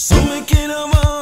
So we mangietę mangiel